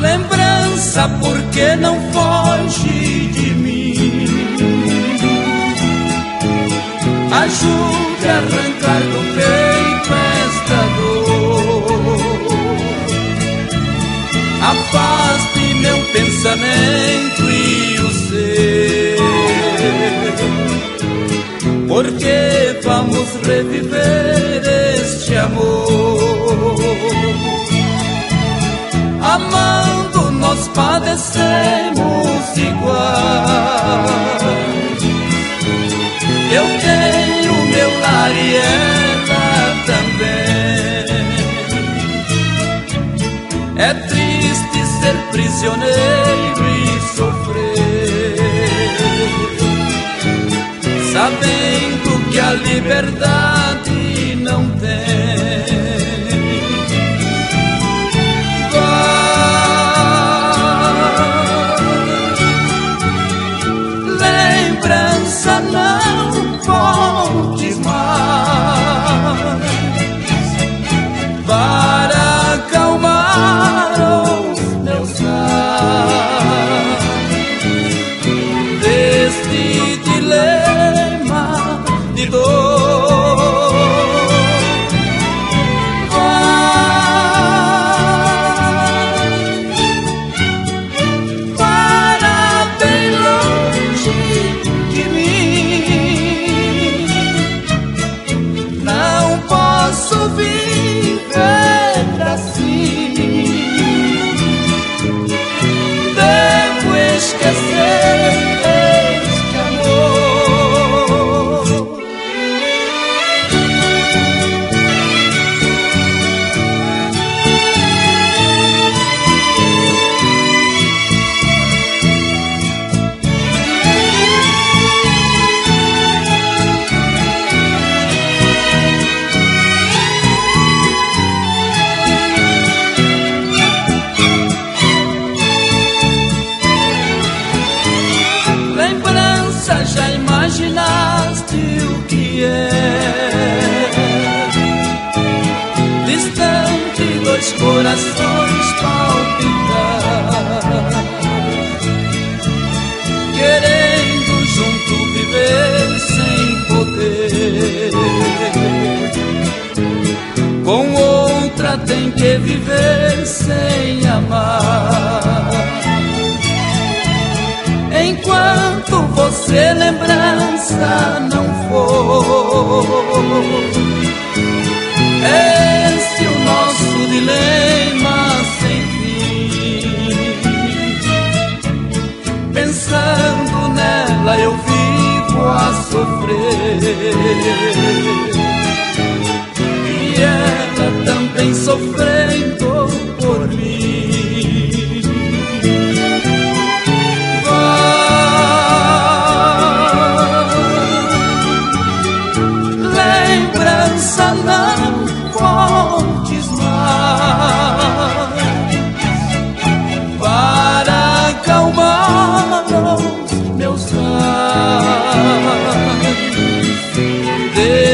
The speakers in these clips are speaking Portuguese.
lembrança porque não foge de mim. Ajude a arrancar do peito esta dor. Afaste meu pensamento e o seu. Porque vamos reviver este amor. Nós padecemos igual. Eu tenho meu lar e ela também. É triste ser prisioneiro e sofrer, sabendo que a liberdade lembrança não volte mais posso viver é? Distante, dois corações palpitar, querendo junto viver sem poder. Com outra tem que viver sem amar. Enquanto você lembrança não for day.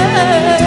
yeah.